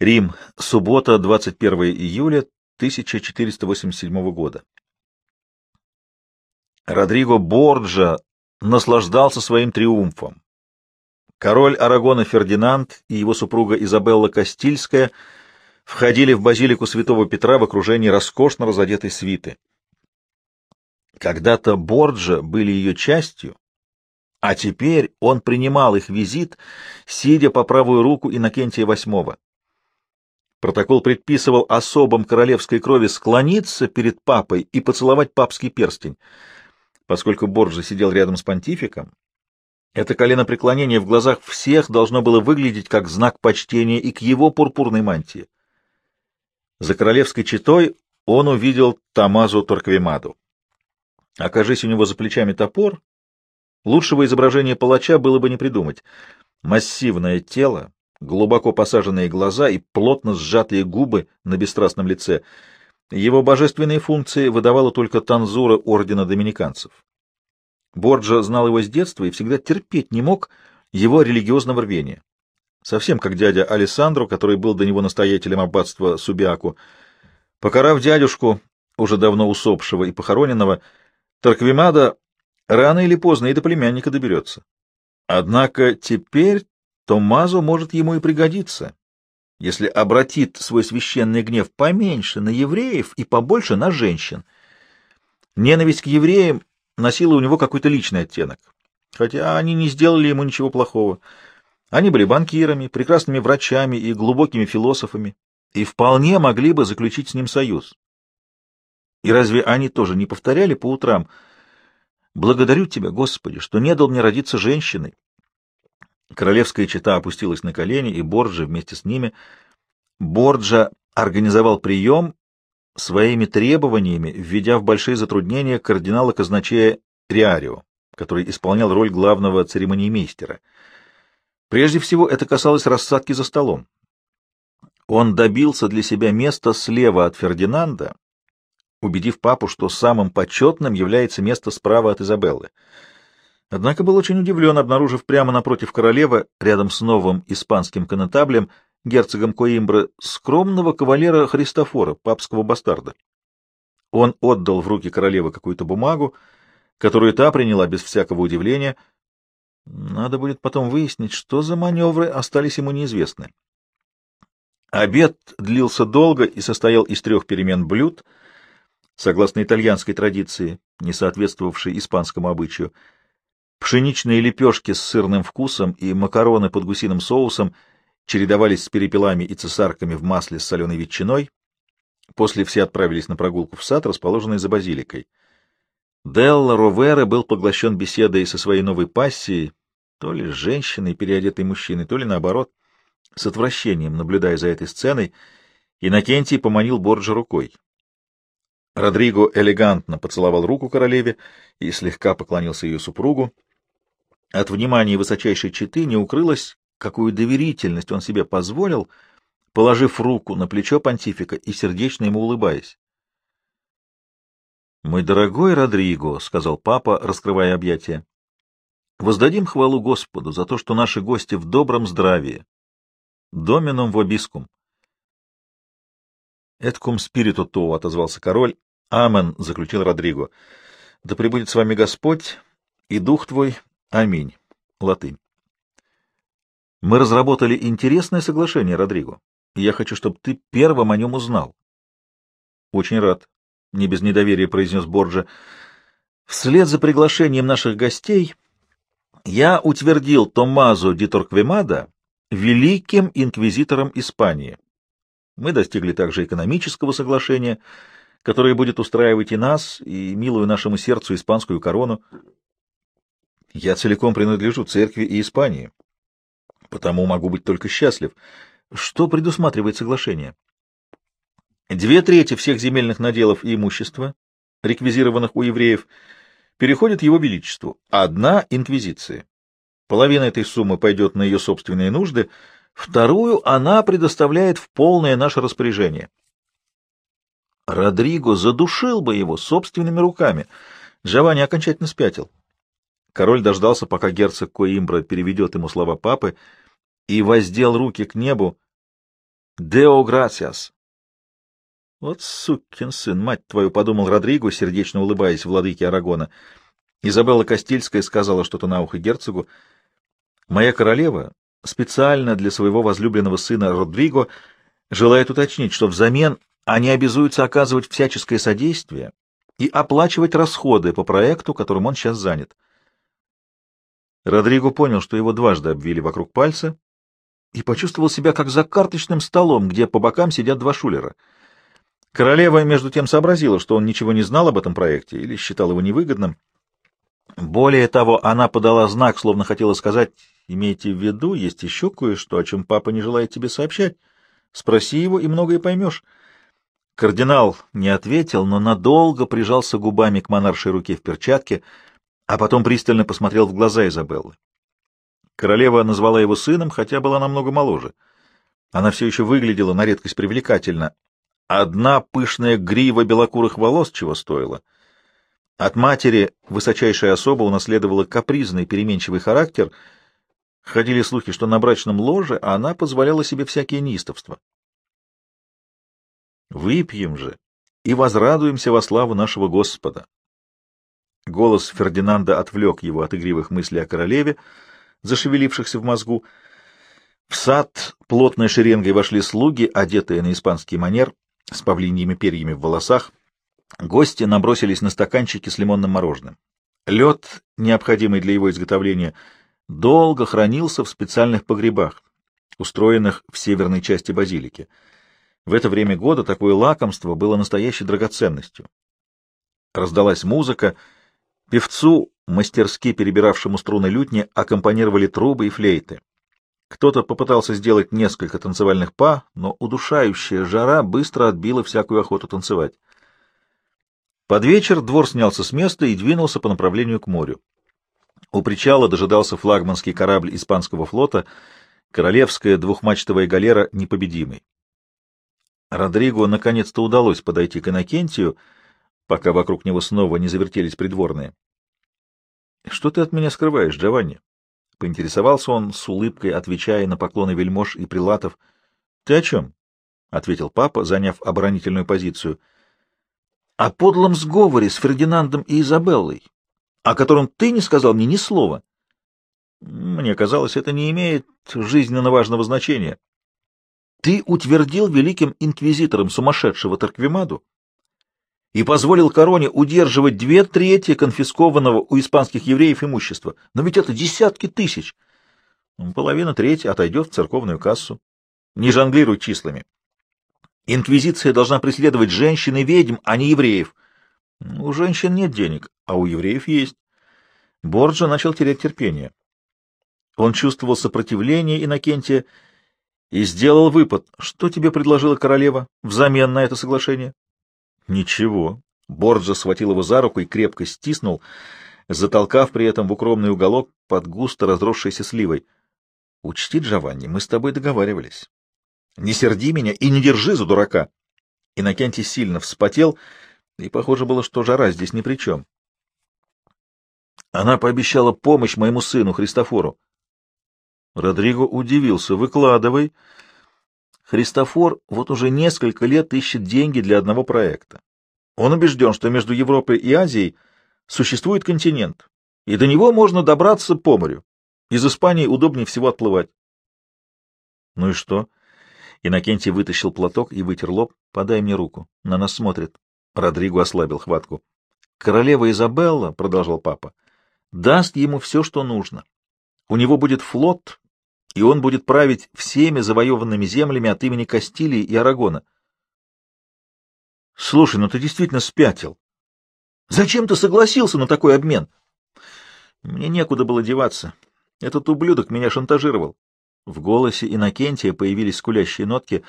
Рим. Суббота, 21 июля 1487 года. Родриго Борджа наслаждался своим триумфом. Король Арагона Фердинанд и его супруга Изабелла Кастильская входили в базилику святого Петра в окружении роскошно разодетой свиты. Когда-то Борджа были ее частью, а теперь он принимал их визит, сидя по правую руку Иннокентия VIII. Протокол предписывал особам королевской крови склониться перед папой и поцеловать папский перстень. Поскольку Борджа сидел рядом с понтификом, это коленопреклонение в глазах всех должно было выглядеть как знак почтения и к его пурпурной мантии. За королевской четой он увидел Тамазу Торквемаду. Окажись у него за плечами топор, лучшего изображения палача было бы не придумать. Массивное тело, глубоко посаженные глаза и плотно сжатые губы на бесстрастном лице. Его божественные функции выдавала только танзура ордена доминиканцев. Борджа знал его с детства и всегда терпеть не мог его религиозного рвения. Совсем как дядя Алессандро, который был до него настоятелем аббатства Субиаку. Покарав дядюшку, уже давно усопшего и похороненного, Тарквимада рано или поздно и до племянника доберется. Однако теперь Томмазо может ему и пригодиться, если обратит свой священный гнев поменьше на евреев и побольше на женщин. Ненависть к евреям носила у него какой-то личный оттенок, хотя они не сделали ему ничего плохого. Они были банкирами, прекрасными врачами и глубокими философами, и вполне могли бы заключить с ним союз. И разве они тоже не повторяли по утрам «Благодарю Тебя, Господи, что не дал мне родиться женщиной, Королевская чета опустилась на колени, и Борджа вместе с ними. Борджа организовал прием своими требованиями, введя в большие затруднения кардинала казначея Риарио, который исполнял роль главного церемониймейстера. Прежде всего, это касалось рассадки за столом. Он добился для себя места слева от Фердинанда, убедив папу, что самым почетным является место справа от Изабеллы — Однако был очень удивлен, обнаружив прямо напротив королевы, рядом с новым испанским конетаблем, герцогом Коимбры, скромного кавалера Христофора, папского бастарда. Он отдал в руки королевы какую-то бумагу, которую та приняла без всякого удивления. Надо будет потом выяснить, что за маневры остались ему неизвестны. Обед длился долго и состоял из трех перемен блюд, согласно итальянской традиции, не соответствовавшей испанскому обычаю — Пшеничные лепешки с сырным вкусом и макароны под гусиным соусом чередовались с перепелами и цесарками в масле с соленой ветчиной. После все отправились на прогулку в сад, расположенный за базиликой. Делла Ровера был поглощен беседой со своей новой пассией, то ли с женщиной, переодетой мужчиной, то ли наоборот. С отвращением, наблюдая за этой сценой, Иннокентий поманил Борджа рукой. Родриго элегантно поцеловал руку королеве и слегка поклонился ее супругу. От внимания высочайшей четы не укрылось, какую доверительность он себе позволил, положив руку на плечо понтифика и сердечно ему улыбаясь. «Мой дорогой Родриго», — сказал папа, раскрывая объятия, — «воздадим хвалу Господу за то, что наши гости в добром здравии. Доминум вобискум». «Эткум спириту то», — отозвался король. «Амен», — заключил Родриго. «Да пребудет с вами Господь и Дух твой, Аминь. Латынь. Мы разработали интересное соглашение, Родриго, я хочу, чтобы ты первым о нем узнал. Очень рад, — не без недоверия произнес Борджа. Вслед за приглашением наших гостей я утвердил Томмазо ди Торквемада великим инквизитором Испании. Мы достигли также экономического соглашения, которое будет устраивать и нас, и милую нашему сердцу испанскую корону. Я целиком принадлежу церкви и Испании, потому могу быть только счастлив. Что предусматривает соглашение? Две трети всех земельных наделов и имущества, реквизированных у евреев, переходят его величеству, одна — инквизиции. Половина этой суммы пойдет на ее собственные нужды, вторую она предоставляет в полное наше распоряжение. Родриго задушил бы его собственными руками. Джованни окончательно спятил. Король дождался, пока герцог Коимбра переведет ему слова папы, и воздел руки к небу. Део грациас. Вот сукин сын, мать твою, — подумал Родриго, сердечно улыбаясь владыке Арагона. Изабелла Кастильская сказала что-то на ухо герцогу. Моя королева специально для своего возлюбленного сына Родриго желает уточнить, что взамен они обязуются оказывать всяческое содействие и оплачивать расходы по проекту, которым он сейчас занят. Родриго понял, что его дважды обвили вокруг пальца, и почувствовал себя как за карточным столом, где по бокам сидят два шулера. Королева, между тем, сообразила, что он ничего не знал об этом проекте или считал его невыгодным. Более того, она подала знак, словно хотела сказать, «Имейте в виду, есть еще кое-что, о чем папа не желает тебе сообщать. Спроси его, и многое поймешь». Кардинал не ответил, но надолго прижался губами к монаршей руке в перчатке, а потом пристально посмотрел в глаза Изабеллы. Королева назвала его сыном, хотя была намного моложе. Она все еще выглядела на редкость привлекательно. Одна пышная грива белокурых волос чего стоила. От матери высочайшая особа унаследовала капризный переменчивый характер. Ходили слухи, что на брачном ложе она позволяла себе всякие неистовства. Выпьем же и возрадуемся во славу нашего Господа. Голос Фердинанда отвлек его от игривых мыслей о королеве, зашевелившихся в мозгу. В сад плотной шеренгой вошли слуги, одетые на испанский манер, с павлиньими перьями в волосах. Гости набросились на стаканчики с лимонным мороженым. Лед, необходимый для его изготовления, долго хранился в специальных погребах, устроенных в северной части базилики. В это время года такое лакомство было настоящей драгоценностью. Раздалась музыка. Певцу, мастерски перебиравшему струны лютни, аккомпанировали трубы и флейты. Кто-то попытался сделать несколько танцевальных па, но удушающая жара быстро отбила всякую охоту танцевать. Под вечер двор снялся с места и двинулся по направлению к морю. У причала дожидался флагманский корабль испанского флота, королевская двухмачтовая галера «Непобедимый». Родриго наконец-то удалось подойти к Иннокентию, пока вокруг него снова не завертелись придворные. — Что ты от меня скрываешь, Джованни? — поинтересовался он с улыбкой, отвечая на поклоны вельмож и прилатов. — Ты о чем? — ответил папа, заняв оборонительную позицию. — О подлом сговоре с Фердинандом и Изабеллой, о котором ты не сказал мне ни слова. Мне казалось, это не имеет жизненно важного значения. Ты утвердил великим инквизитором сумасшедшего Тарквимаду и позволил короне удерживать две трети конфискованного у испанских евреев имущества. Но ведь это десятки тысяч. Ну, половина трети отойдет в церковную кассу. Не жонглируй числами. Инквизиция должна преследовать женщин и ведьм, а не евреев. У женщин нет денег, а у евреев есть. Борджа начал терять терпение. Он чувствовал сопротивление Иннокентия и сделал выпад. Что тебе предложила королева взамен на это соглашение? Ничего. Борджа схватил его за руку и крепко стиснул, затолкав при этом в укромный уголок под густо разросшейся сливой. Учти, Джованни, мы с тобой договаривались. Не серди меня и не держи за дурака. Иннокентий сильно вспотел, и похоже было, что жара здесь ни при чем. Она пообещала помощь моему сыну Христофору. Родриго удивился. «Выкладывай». Христофор вот уже несколько лет ищет деньги для одного проекта. Он убежден, что между Европой и Азией существует континент, и до него можно добраться по морю. Из Испании удобнее всего отплывать. Ну и что? Иннокентий вытащил платок и вытер лоб. Подай мне руку. На нас смотрит. Родриго ослабил хватку. Королева Изабелла, — продолжал папа, — даст ему все, что нужно. У него будет флот, и он будет править всеми завоеванными землями от имени Кастилии и Арагона. Слушай, ну ты действительно спятил. Зачем ты согласился на такой обмен? Мне некуда было деваться. Этот ублюдок меня шантажировал. В голосе Иннокентия появились скулящие нотки.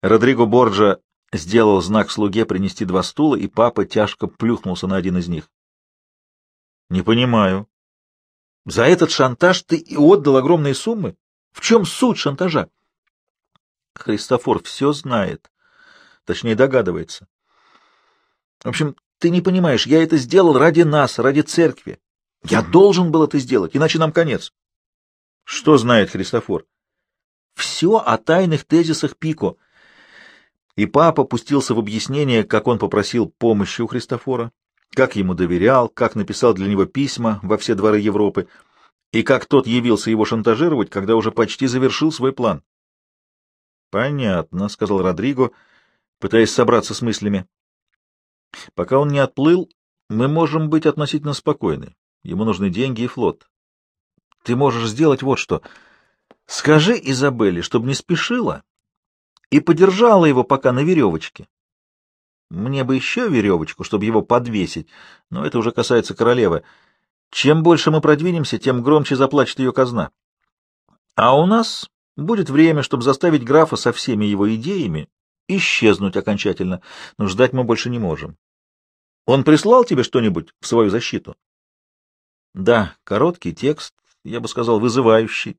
Родриго Борджа сделал знак слуге принести два стула, и папа тяжко плюхнулся на один из них. — Не понимаю. — За этот шантаж ты и отдал огромные суммы? В чем суть шантажа? Христофор все знает. Точнее, догадывается. В общем, ты не понимаешь, я это сделал ради нас, ради церкви. Я должен был это сделать, иначе нам конец. Что знает Христофор? Все о тайных тезисах Пико. И папа пустился в объяснение, как он попросил помощи у Христофора, как ему доверял, как написал для него письма во все дворы Европы, и как тот явился его шантажировать, когда уже почти завершил свой план. «Понятно», — сказал Родриго, пытаясь собраться с мыслями. «Пока он не отплыл, мы можем быть относительно спокойны. Ему нужны деньги и флот. Ты можешь сделать вот что. Скажи Изабелле, чтобы не спешила и подержала его пока на веревочке. Мне бы еще веревочку, чтобы его подвесить, но это уже касается королевы. Чем больше мы продвинемся, тем громче заплачет ее казна. А у нас будет время, чтобы заставить графа со всеми его идеями исчезнуть окончательно, но ждать мы больше не можем. Он прислал тебе что-нибудь в свою защиту? Да, короткий текст, я бы сказал, вызывающий.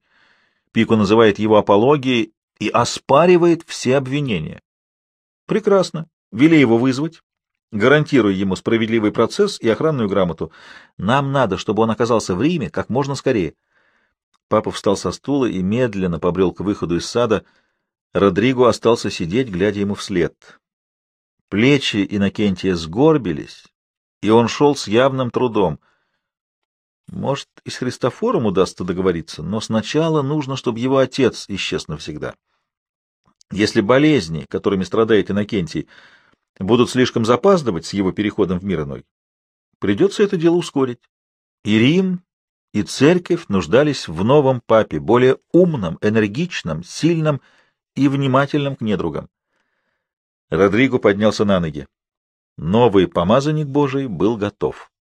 Пико называет его апологией и оспаривает все обвинения. Прекрасно. Вели его вызвать. Гарантируй ему справедливый процесс и охранную грамоту. Нам надо, чтобы он оказался в Риме как можно скорее. Папа встал со стула и медленно побрел к выходу из сада. Родриго остался сидеть, глядя ему вслед. Плечи Иннокентия сгорбились, и он шел с явным трудом. Может, и с Христофором удастся договориться, но сначала нужно, чтобы его отец исчез навсегда. Если болезни, которыми страдает Иннокентий, будут слишком запаздывать с его переходом в мир иной, придется это дело ускорить. И Рим, и церковь нуждались в новом папе, более умном, энергичном, сильном и внимательном к недругам. Родриго поднялся на ноги. Новый помазанник Божий был готов.